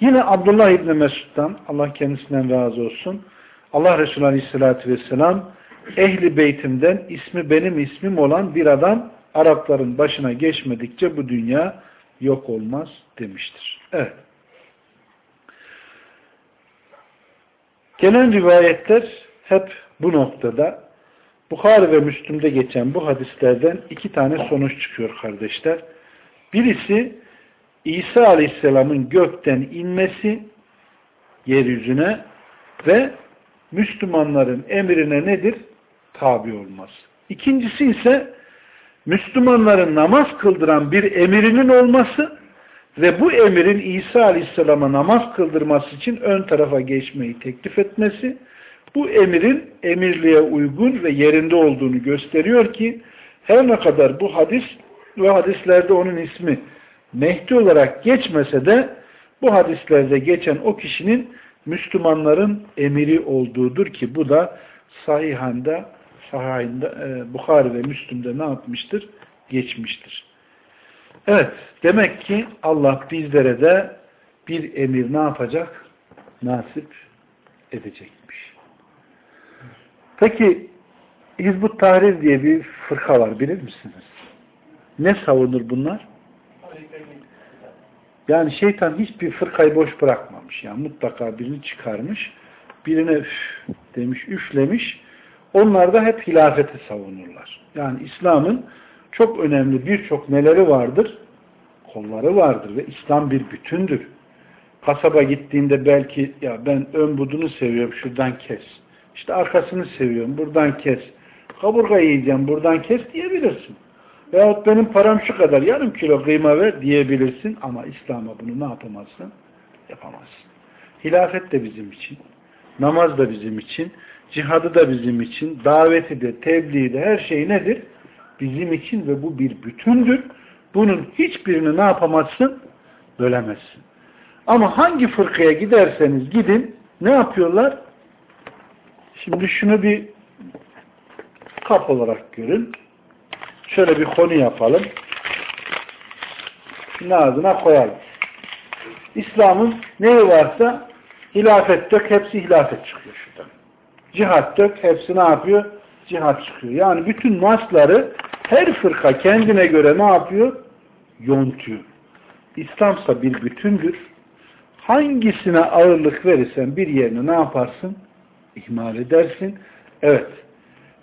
Yine Abdullah İbni Mesud'dan Allah kendisinden razı olsun. Allah Resulü Aleyhisselatü Vesselam ehli beytimden ismi benim ismim olan bir adam Arapların başına geçmedikçe bu dünya yok olmaz demiştir. Evet. Gelen rivayetler hep bu noktada Bukhari ve Müslüm'de geçen bu hadislerden iki tane sonuç çıkıyor kardeşler. Birisi İsa Aleyhisselam'ın gökten inmesi yeryüzüne ve Müslümanların emrine nedir? Tabi olması. İkincisi ise Müslümanların namaz kıldıran bir emirinin olması ve bu emirin İsa Aleyhisselam'a namaz kıldırması için ön tarafa geçmeyi teklif etmesi bu emirin emirliğe uygun ve yerinde olduğunu gösteriyor ki her ne kadar bu hadis ve hadislerde onun ismi Mehdi olarak geçmese de bu hadislerde geçen o kişinin Müslümanların emiri olduğudur ki bu da sahihanda, sahihinde, e, Bukhari ve Müslüm'de ne yapmıştır? Geçmiştir. Evet, demek ki Allah bizlere de bir emir ne yapacak? Nasip edecekmiş. Peki Hizbut Tahrir diye bir fırka var bilir misiniz? Ne savunur bunlar? Yani şeytan hiçbir fırkayı boş bırakmamış. Yani mutlaka birini çıkarmış. Birine üf demiş, üflemiş. Onlar da hep hilafeti savunurlar. Yani İslam'ın çok önemli birçok neleri vardır? Kolları vardır ve İslam bir bütündür. Kasaba gittiğinde belki ya ben ön budunu seviyorum şuradan kes işte arkasını seviyorum. Buradan kes. Kaburga yiyeceğim. Buradan kes diyebilirsin. Veyahut benim param şu kadar. Yarım kilo kıyma ver diyebilirsin. Ama İslam'a bunu ne yapamazsın? Yapamazsın. Hilafet de bizim için. Namaz da bizim için. Cihadı da bizim için. Daveti de, tebliği de her şey nedir? Bizim için ve bu bir bütündür. Bunun hiçbirini ne yapamazsın? Bölemezsin. Ama hangi fırkaya giderseniz gidin ne yapıyorlar? Şimdi şunu bir kap olarak görün. Şöyle bir konu yapalım. Şimdi ağzına koyalım. İslam'ın neyi varsa hilafet dök, hepsi hilafet çıkıyor şuradan. Cihat dök, hepsi ne yapıyor? Cihat çıkıyor. Yani bütün nasları her fırka kendine göre ne yapıyor? Yontuyor. İslamsa bir bütündür. Hangisine ağırlık verirsen bir yerine ne yaparsın? İhmal edersin. Evet.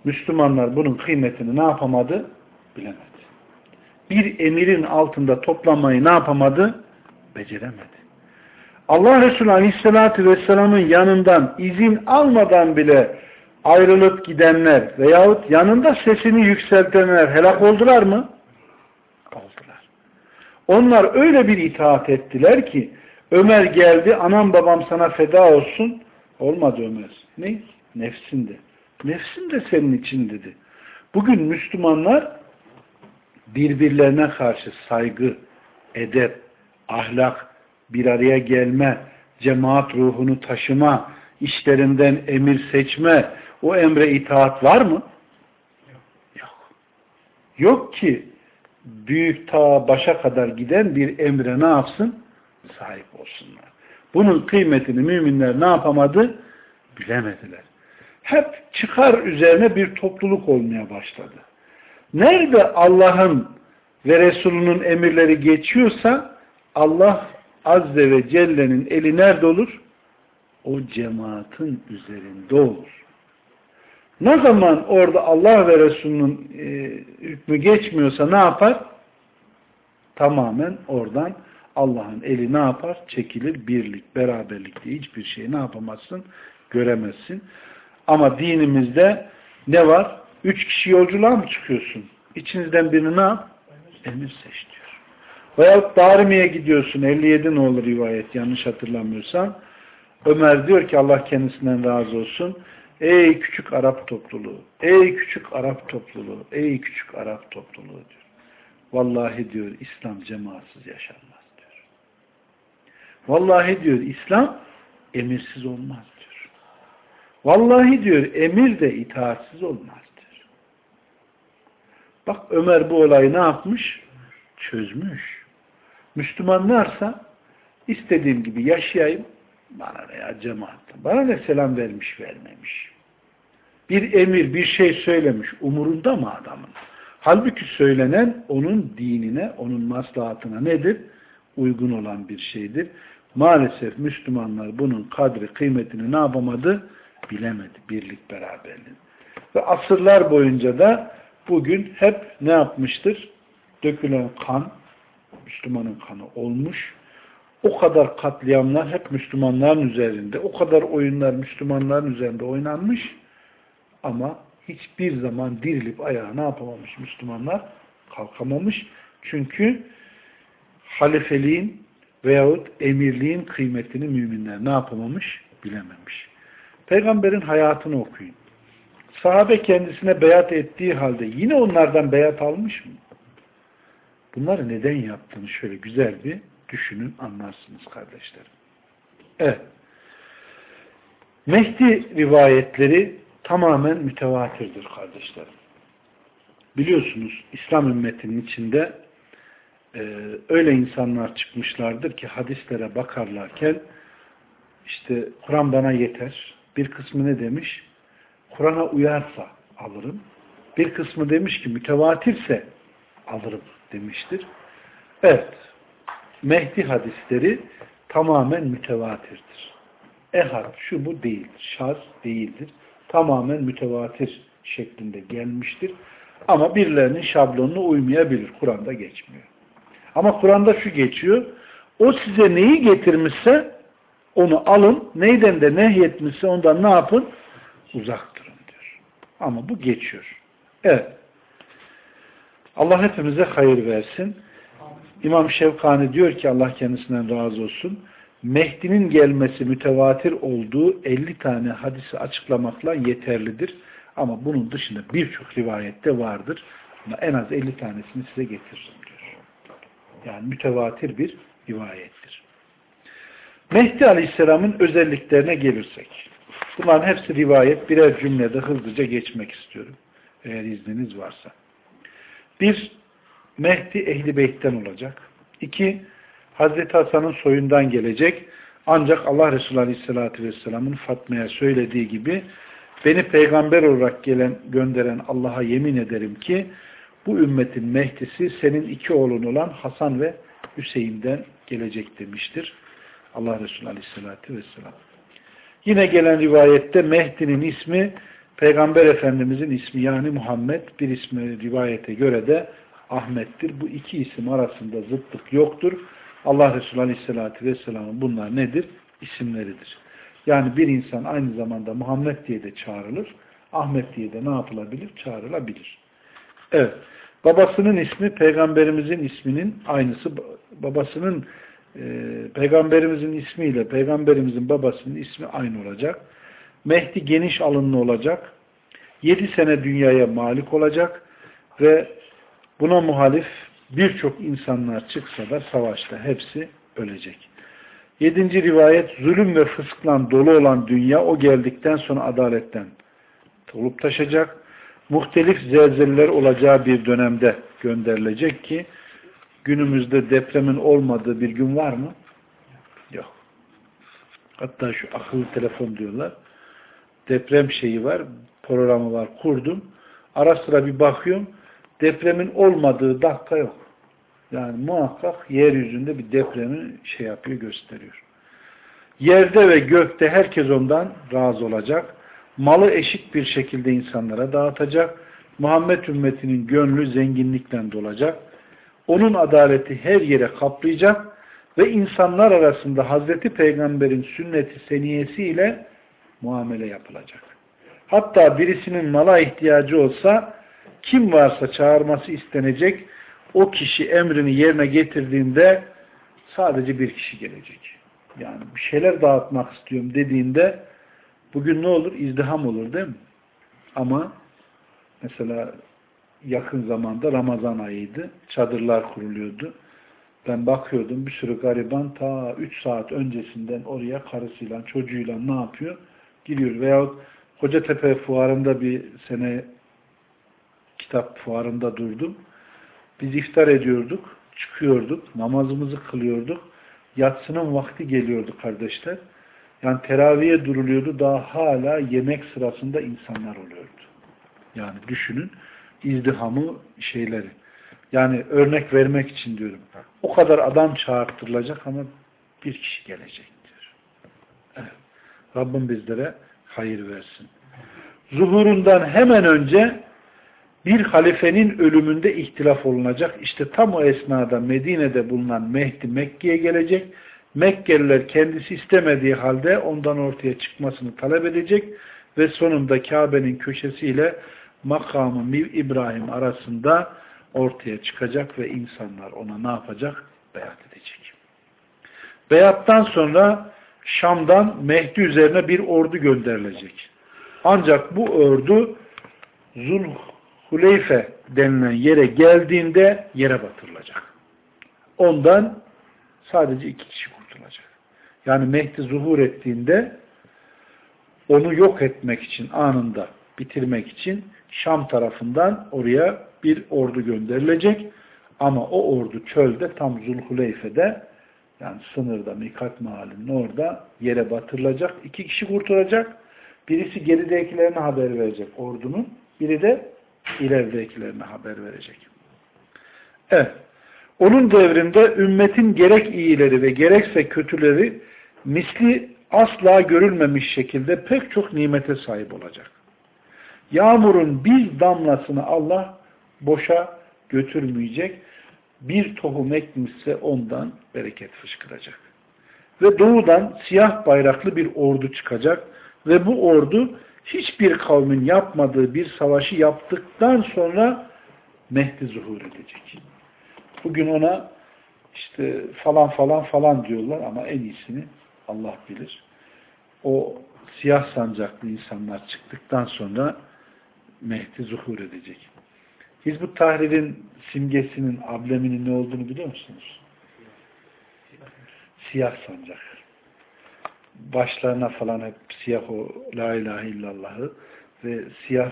Müslümanlar bunun kıymetini ne yapamadı? Bilemedi. Bir emirin altında toplanmayı ne yapamadı? Beceremedi. Allah Resulü Aleyhisselatü Vesselam'ın yanından izin almadan bile ayrılıp gidenler veyahut yanında sesini yükseltenler helak oldular mı? Oldular. Onlar öyle bir itaat ettiler ki Ömer geldi anam babam sana feda olsun. Olmadı Ömer. Ne? Nefsinde. Nefsin de senin için dedi. Bugün Müslümanlar birbirlerine karşı saygı, edep, ahlak, bir araya gelme, cemaat ruhunu taşıma, işlerinden emir seçme, o emre itaat var mı? Yok. Yok ki büyük ta başa kadar giden bir emre ne yapsın? Sahip olsunlar. Bunun kıymetini müminler ne yapamadı? Bilemediler. Hep çıkar üzerine bir topluluk olmaya başladı. Nerede Allah'ın ve Resulünün emirleri geçiyorsa Allah Azze ve Celle'nin eli nerede olur? O cemaatin üzerinde olur. Ne zaman orada Allah ve Resulünün e, hükmü geçmiyorsa ne yapar? Tamamen oradan Allah'ın eli ne yapar? Çekilir, birlik, beraberlik diye hiçbir şey ne yapamazsın? Göremezsin. Ama dinimizde ne var? Üç kişi yolculuğa mı çıkıyorsun? İçinizden birini ne yap? Emir seç diyor. Veyahut Darimi'ye gidiyorsun. 57 ne olur rivayet yanlış hatırlamıyorsam. Ömer diyor ki Allah kendisinden razı olsun. Ey küçük Arap topluluğu, ey küçük Arap topluluğu, ey küçük Arap topluluğu diyor. Vallahi diyor İslam cemaatsız yaşanmaz diyor. Vallahi diyor İslam emirsiz olmaz diyor. Vallahi diyor emir de itaatsiz olmaz diyor. Bak Ömer bu olayı ne yapmış? Çözmüş. Müslümanlarsa istediğim gibi yaşayayım bana ne ya cemaat. Bana ne selam vermiş vermemiş. Bir emir bir şey söylemiş. Umurunda mı adamın? Halbuki söylenen onun dinine, onun maslahatına nedir? Uygun olan bir şeydir. Maalesef Müslümanlar bunun kadri, kıymetini ne yapamadı? Bilemedi. Birlik beraberliğin. Ve asırlar boyunca da bugün hep ne yapmıştır? Dökülen kan, Müslümanın kanı olmuş. O kadar katliamlar hep Müslümanların üzerinde. O kadar oyunlar Müslümanların üzerinde oynanmış. Ama hiçbir zaman dirilip ayağa ne yapamamış Müslümanlar? Kalkamamış. Çünkü halifeliğin veyahut emirliğin kıymetini müminler ne yapamamış? Bilememiş. Peygamberin hayatını okuyun. Sahabe kendisine beyat ettiği halde yine onlardan beyat almış mı? Bunları neden yaptığını şöyle güzel bir düşünün, anlarsınız kardeşlerim. Evet. Mehdi rivayetleri tamamen mütevatirdir kardeşlerim. Biliyorsunuz İslam ümmetinin içinde e, öyle insanlar çıkmışlardır ki hadislere bakarlarken işte Kur'an bana yeter. Bir kısmı ne demiş? Kur'an'a uyarsa alırım. Bir kısmı demiş ki mütevatirse alırım demiştir. Evet. Mehdi hadisleri tamamen mütevatirdir. Ehad şu bu değildir. Şaz değildir. Tamamen mütevatir şeklinde gelmiştir. Ama birilerinin şablonuna uymayabilir. Kur'an'da geçmiyor. Ama Kur'an'da şu geçiyor. O size neyi getirmişse onu alın. Neyden de nehyetmişse ondan ne yapın? Uzak durun diyor. Ama bu geçiyor. Evet. Allah hepimize hayır versin. İmam Şevkani diyor ki Allah kendisinden razı olsun. Mehdi'nin gelmesi mütevatir olduğu 50 tane hadisi açıklamakla yeterlidir. Ama bunun dışında birçok rivayette vardır. Ama en az 50 tanesini size getiririm diyor. Yani mütevatir bir rivayettir. Mehdi Aleyhisselam'ın özelliklerine gelirsek. Bunların hepsi rivayet. Birer cümlede hızlıca geçmek istiyorum. Eğer izniniz varsa. Bir, Mehdi Ehli Beyt'ten olacak. İki, Hazreti Hasan'ın soyundan gelecek. Ancak Allah Resulü Aleyhisselatü Vesselam'ın Fatma'ya söylediği gibi beni peygamber olarak gelen gönderen Allah'a yemin ederim ki bu ümmetin Mehdi'si senin iki oğlun olan Hasan ve Hüseyin'den gelecek demiştir. Allah Resulü Aleyhisselatü Vesselam. Yine gelen rivayette Mehdi'nin ismi Peygamber Efendimizin ismi yani Muhammed bir ismi rivayete göre de Ahmet'tir. Bu iki isim arasında zıtlık yoktur. Allah Resulü Aleyhisselatü Vesselam'ın bunlar nedir? İsimleridir. Yani bir insan aynı zamanda Muhammed diye de çağrılır. Ahmet diye de ne yapılabilir? Çağrılabilir. Evet. Babasının ismi peygamberimizin isminin aynısı. Babasının peygamberimizin ismiyle peygamberimizin babasının ismi aynı olacak. Mehdi geniş alınlı olacak. Yedi sene dünyaya malik olacak ve buna muhalif birçok insanlar çıksa da savaşta hepsi ölecek. Yedinci rivayet zulüm ve fıskla dolu olan dünya o geldikten sonra adaletten olup taşacak. Muhtelif zelzeleler olacağı bir dönemde gönderilecek ki günümüzde depremin olmadığı bir gün var mı? Yok. Hatta şu akıllı telefon diyorlar. Deprem şeyi var, programı var, kurdum. Ara sıra bir bakıyorum, depremin olmadığı dakika yok. Yani muhakkak yeryüzünde bir depremi şey yapıyor, gösteriyor. Yerde ve gökte herkes ondan razı olacak. Malı eşit bir şekilde insanlara dağıtacak. Muhammed ümmetinin gönlü zenginlikle dolacak. Onun adaleti her yere kaplayacak ve insanlar arasında Hazreti Peygamber'in sünneti seniyesiyle muamele yapılacak. Hatta birisinin mala ihtiyacı olsa kim varsa çağırması istenecek o kişi emrini yerine getirdiğinde sadece bir kişi gelecek. Yani bir şeyler dağıtmak istiyorum dediğinde bugün ne olur? İzdiham olur değil mi? Ama mesela yakın zamanda Ramazan ayıydı. Çadırlar kuruluyordu. Ben bakıyordum bir sürü gariban ta 3 saat öncesinden oraya karısıyla çocuğuyla ne yapıyor? Giriyor. Veyahut Kocatepe fuarında bir sene kitap fuarında durdum. Biz iftar ediyorduk, çıkıyorduk, namazımızı kılıyorduk. Yatsının vakti geliyordu kardeşler. Yani teraviye duruluyordu, daha hala yemek sırasında insanlar oluyordu. Yani düşünün izdihamı şeyleri. Yani örnek vermek için diyorum. O kadar adam çağırtırılacak ama bir kişi gelecektir. Evet. Rabbim bizlere hayır versin. Zuhurundan hemen önce bir halifenin ölümünde ihtilaf olunacak. İşte tam o esnada Medine'de bulunan Mehdi Mekke'ye gelecek. Mekkeliler kendisi istemediği halde ondan ortaya çıkmasını talep edecek ve sonunda Kabe'nin köşesiyle makamı İbrahim arasında ortaya çıkacak ve insanlar ona ne yapacak? Beyat edecek. Beyattan sonra Şam'dan Mehdi üzerine bir ordu gönderilecek. Ancak bu ordu Zulh Huleyfe denilen yere geldiğinde yere batırılacak. Ondan sadece iki kişi kurtulacak. Yani Mehdi zuhur ettiğinde onu yok etmek için anında bitirmek için Şam tarafından oraya bir ordu gönderilecek. Ama o ordu çölde tam Zulhuleyfe'de yani sınırda Mikat mahallinin orada yere batırılacak. İki kişi kurtulacak. Birisi geridekilerine haber verecek ordunun. Biri de ileridekilerine haber verecek. Evet. Onun devrinde ümmetin gerek iyileri ve gerekse kötüleri misli asla görülmemiş şekilde pek çok nimete sahip olacak. Yağmurun bir damlasını Allah boşa götürmeyecek. Bir tohum ekmişse ondan bereket fışkıracak. Ve doğudan siyah bayraklı bir ordu çıkacak ve bu ordu hiçbir kavmin yapmadığı bir savaşı yaptıktan sonra Mehdi zuhur edecek. Bugün ona işte falan falan falan diyorlar ama en iyisini Allah bilir. O siyah sancaklı insanlar çıktıktan sonra Mehdi zuhur edecek. Hizbut Tahrir'in simgesinin, ableminin ne olduğunu biliyor musunuz? Siyah sancak. başlarına falan hep siyah o La ilahe illallahı ve siyah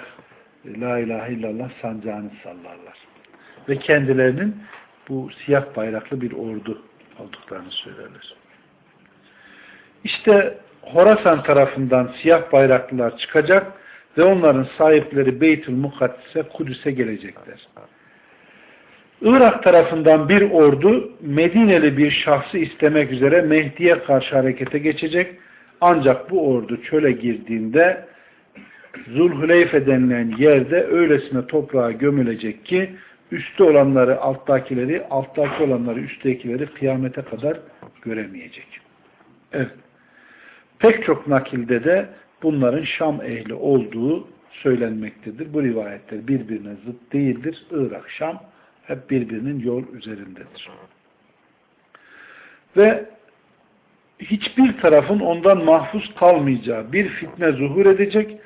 La ilahe illallah sancağını sallarlar. Ve kendilerinin bu siyah bayraklı bir ordu olduklarını söylerler. İşte Horasan tarafından siyah bayraklılar çıkacak ve onların sahipleri Beytül Mukaddis'e, Kudüs'e gelecekler. Irak tarafından bir ordu Medineli bir şahsı istemek üzere Mehdi'ye karşı harekete geçecek. Ancak bu ordu çöle girdiğinde Zulhüleyfe denilen yerde öylesine toprağa gömülecek ki üstte olanları alttakileri, alttaki olanları üsttekileri kıyamete kadar göremeyecek. Evet. Pek çok nakilde de bunların Şam ehli olduğu söylenmektedir. Bu rivayetler birbirine zıt değildir. Irak, Şam hep birbirinin yol üzerindedir. Ve hiçbir tarafın ondan mahfuz kalmayacağı bir fitne zuhur edecek.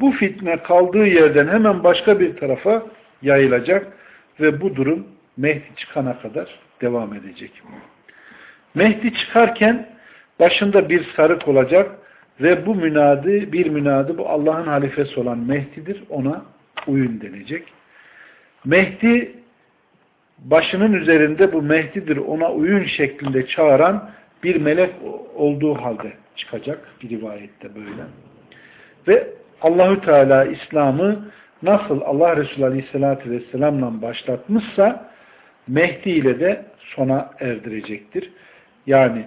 Bu fitne kaldığı yerden hemen başka bir tarafa yayılacak ve bu durum Mehdi çıkana kadar devam edecek. Mehdi çıkarken başında bir sarık olacak ve bu münadı, bir münadı bu Allah'ın halifesi olan Mehdi'dir. Ona uyun denecek. Mehdi başının üzerinde bu Mehdi'dir ona uyun şeklinde çağıran bir melek olduğu halde çıkacak. Bir rivayette böyle. Ve Allahü Teala İslam'ı nasıl Allah Resulü Aleyhisselatü Vesselam'la başlatmışsa Mehdi ile de sona erdirecektir. Yani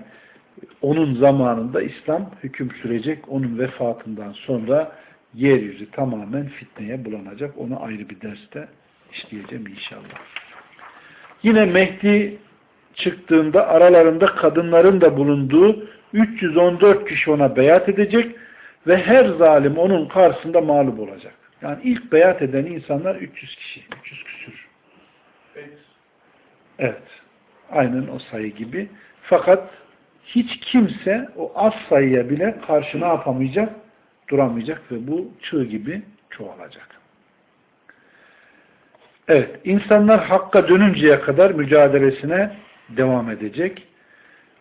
onun zamanında İslam hüküm sürecek. Onun vefatından sonra yeryüzü tamamen fitneye bulanacak. Onu ayrı bir derste işleyeceğim inşallah. Yine Mehdi çıktığında aralarında kadınların da bulunduğu 314 kişi ona beyat edecek ve her zalim onun karşısında mağlup olacak. Yani ilk beyat eden insanlar 300 kişi, 300 küsür. Evet. Aynen o sayı gibi. Fakat hiç kimse o az sayıya bile karşı ne yapamayacak? Duramayacak ve bu çığ gibi çoğalacak. Evet, insanlar hakka dönünceye kadar mücadelesine devam edecek.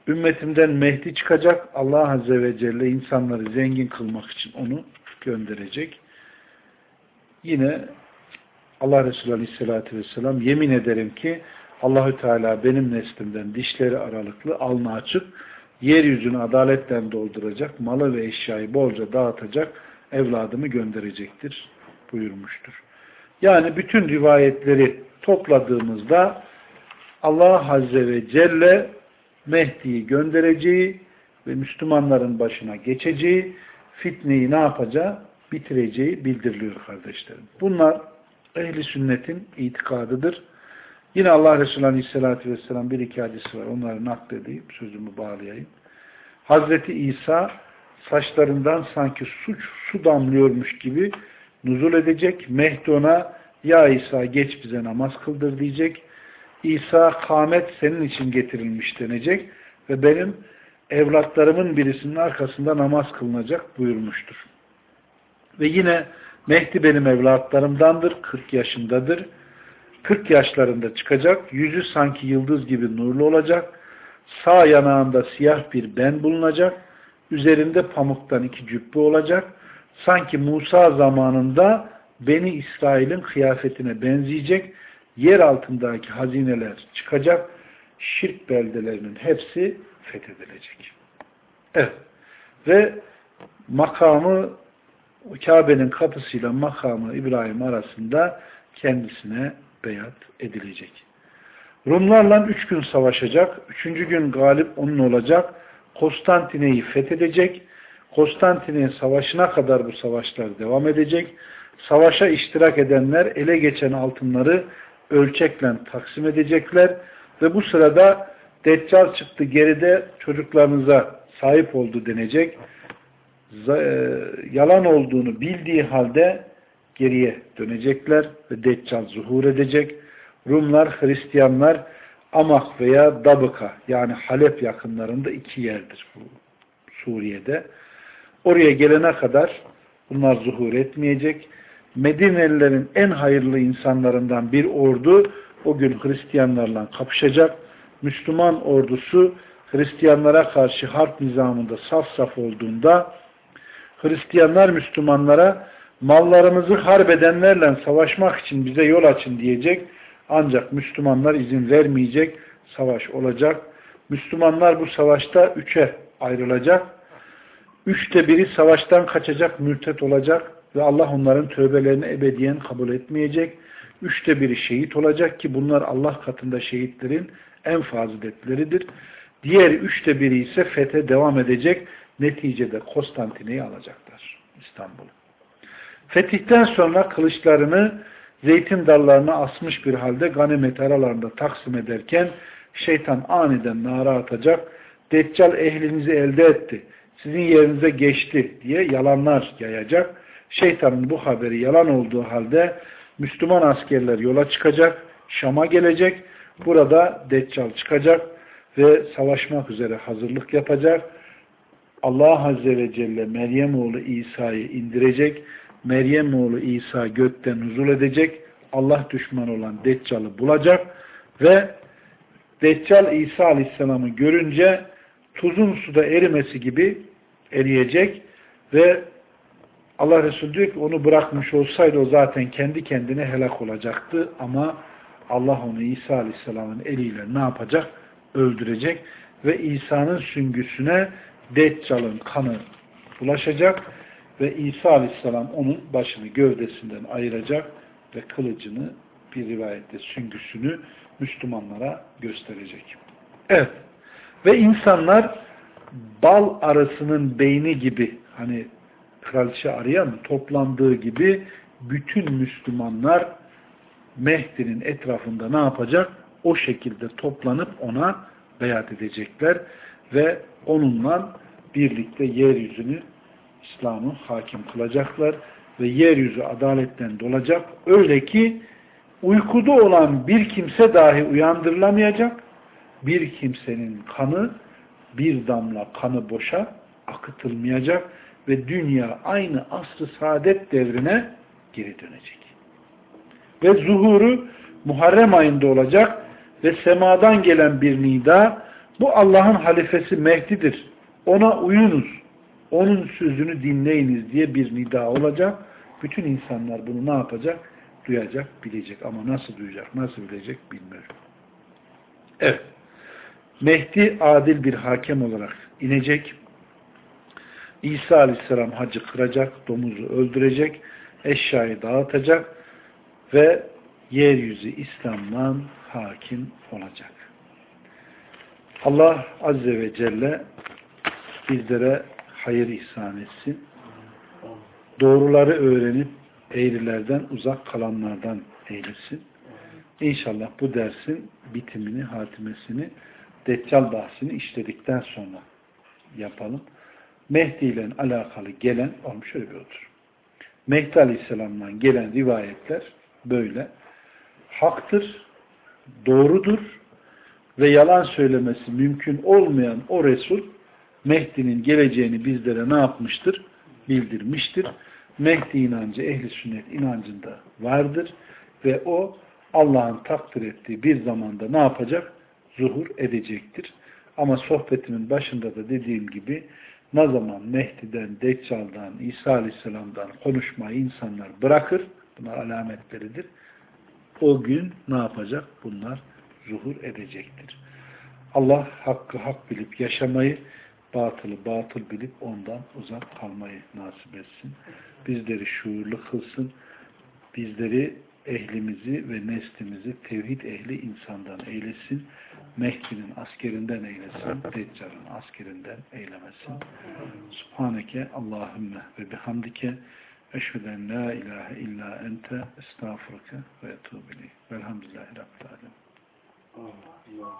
Ümmetimden Mehdi çıkacak. Allah Azze ve Celle insanları zengin kılmak için onu gönderecek. Yine Allah Resulü Aleyhisselatü Vesselam yemin ederim ki Allahü Teala benim neslimden dişleri aralıklı, alnı açık, yeryüzünü adaletten dolduracak, malı ve eşyayı bolca dağıtacak, evladımı gönderecektir buyurmuştur. Yani bütün rivayetleri topladığımızda Allah Azze ve Celle Mehdi'yi göndereceği ve Müslümanların başına geçeceği, fitneyi ne yapacağı? Bitireceği bildiriliyor kardeşlerim. Bunlar ehli sünnetin itikadıdır. Yine Allah Resulü Aleyhisselatü Vesselam bir iki hadisi var. Onları nakledeyim, sözümü bağlayayım. Hazreti İsa saçlarından sanki suç su damlıyormuş gibi nuzul edecek. Mehdi ona ya İsa geç bize namaz kıldır diyecek. İsa kâmet senin için getirilmiş denecek ve benim evlatlarımın birisinin arkasında namaz kılınacak buyurmuştur. Ve yine Mehdi benim evlatlarımdandır, 40 yaşındadır. 40 yaşlarında çıkacak, yüzü sanki yıldız gibi nurlu olacak, sağ yanağında siyah bir ben bulunacak, üzerinde pamuktan iki cübbe olacak, sanki Musa zamanında Beni İsrail'in kıyafetine benzeyecek, yer altındaki hazineler çıkacak, şirk beldelerinin hepsi fethedilecek. Evet. Ve makamı Kabe'nin kapısıyla makamı İbrahim arasında kendisine beyat edilecek. Rumlarla üç gün savaşacak. Üçüncü gün galip onun olacak. Konstantine'yi fethedecek. Konstantine savaşına kadar bu savaşlar devam edecek. Savaşa iştirak edenler ele geçen altınları ölçekle taksim edecekler ve bu sırada Deccal çıktı geride çocuklarınıza sahip oldu denecek. E, yalan olduğunu bildiği halde geriye dönecekler ve Deccal zuhur edecek. Rumlar, Hristiyanlar Amak veya Dabıka yani Halep yakınlarında iki yerdir bu Suriye'de. Oraya gelene kadar bunlar zuhur etmeyecek. Medinelilerin en hayırlı insanlarından bir ordu o gün Hristiyanlarla kapışacak. Müslüman ordusu Hristiyanlara karşı harp nizamında saf saf olduğunda Hristiyanlar Müslümanlara mallarımızı harp edenlerle savaşmak için bize yol açın diyecek. Ancak Müslümanlar izin vermeyecek. Savaş olacak. Müslümanlar bu savaşta üçe ayrılacak. Üçte biri savaştan kaçacak, mürtet olacak ve Allah onların tövbelerini ebediyen kabul etmeyecek. Üçte biri şehit olacak ki bunlar Allah katında şehitlerin en faziletleridir. Diğer üçte biri ise fethe devam edecek. Neticede Konstantine'yi alacaklar. İstanbul'u. Fetihten sonra kılıçlarını zeytin dallarına asmış bir halde ganimet aralarında taksim ederken şeytan aniden nara atacak. Deccal ehlinizi elde etti. Sizin yerinize geçti diye yalanlar yayacak. Şeytanın bu haberi yalan olduğu halde Müslüman askerler yola çıkacak. Şam'a gelecek. Burada Deccal çıkacak ve savaşmak üzere hazırlık yapacak. Allah Azze ve Celle Meryem oğlu İsa'yı indirecek. Meryem oğlu İsa gökten nuzul edecek. Allah düşmanı olan Deccal'ı bulacak ve Deccal İsa Aleyhisselam'ı görünce tuzun suda erimesi gibi eriyecek ve Allah Resulü diyor ki onu bırakmış olsaydı o zaten kendi kendine helak olacaktı ama Allah onu İsa Aleyhisselam'ın eliyle ne yapacak? Öldürecek ve İsa'nın süngüsüne Deccal'ın kanı bulaşacak ve İsa Aleyhisselam onun başını gövdesinden ayıracak ve kılıcını bir rivayette süngüsünü Müslümanlara gösterecek. Evet. Ve insanlar bal arısının beyni gibi hani kraliçe arıya mı toplandığı gibi bütün Müslümanlar Mehdi'nin etrafında ne yapacak? O şekilde toplanıp ona beyat edecekler ve onunla birlikte yeryüzünü İslam'ı hakim kılacaklar ve yeryüzü adaletten dolacak. Öyle ki uykuda olan bir kimse dahi uyandırılamayacak. Bir kimsenin kanı bir damla kanı boşa akıtılmayacak ve dünya aynı asr-ı saadet devrine geri dönecek. Ve zuhuru Muharrem ayında olacak ve semadan gelen bir nida bu Allah'ın halifesi Mehdi'dir. Ona uyunuz. Onun sözünü dinleyiniz diye bir nida olacak. Bütün insanlar bunu ne yapacak? Duyacak, bilecek. Ama nasıl duyacak, nasıl bilecek bilmiyorum. Evet. Mehdi adil bir hakem olarak inecek. İsa aleyhisselam hacı kıracak, domuzu öldürecek, eşyayı dağıtacak ve yeryüzü İslam'dan hakim olacak. Allah Azze ve Celle bizlere hayır ihsan etsin. Doğruları öğrenip eğrilerden uzak kalanlardan eylesin. İnşallah bu dersin bitimini, hatimesini, Deccal bahsini işledikten sonra yapalım. Mehdi ile alakalı gelen, olmuş şöyle bir otur. Mehdi Aleyhisselam'dan gelen rivayetler böyle. Haktır, doğrudur ve yalan söylemesi mümkün olmayan o Resul Mehdi'nin geleceğini bizlere ne yapmıştır? Bildirmiştir. Mehdi inancı ehli sünnet inancında vardır ve o Allah'ın takdir ettiği bir zamanda ne yapacak? Zuhur edecektir. Ama sohbetimin başında da dediğim gibi ne zaman Mehdi'den, Deccal'dan, İsa Aleyhisselam'dan konuşmayı insanlar bırakır, bunlar alametleridir. O gün ne yapacak? Bunlar zuhur edecektir. Allah hakkı hak bilip yaşamayı, batılı batıl bilip ondan uzak kalmayı nasip etsin. Bizleri şuurlu kılsın. Bizleri ehlimizi ve neslimizi tevhid ehli insandan eylesin. Mehdi'nin askerinden eylesin. Deccal'ın askerinden eylemesin. Subhaneke Allahümme ve bihamdike eşheden la ilahe illa ente estağfurke ve etubileyh. Velhamdülillahi Rabbil Alem. Allah.